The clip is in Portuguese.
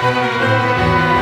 Música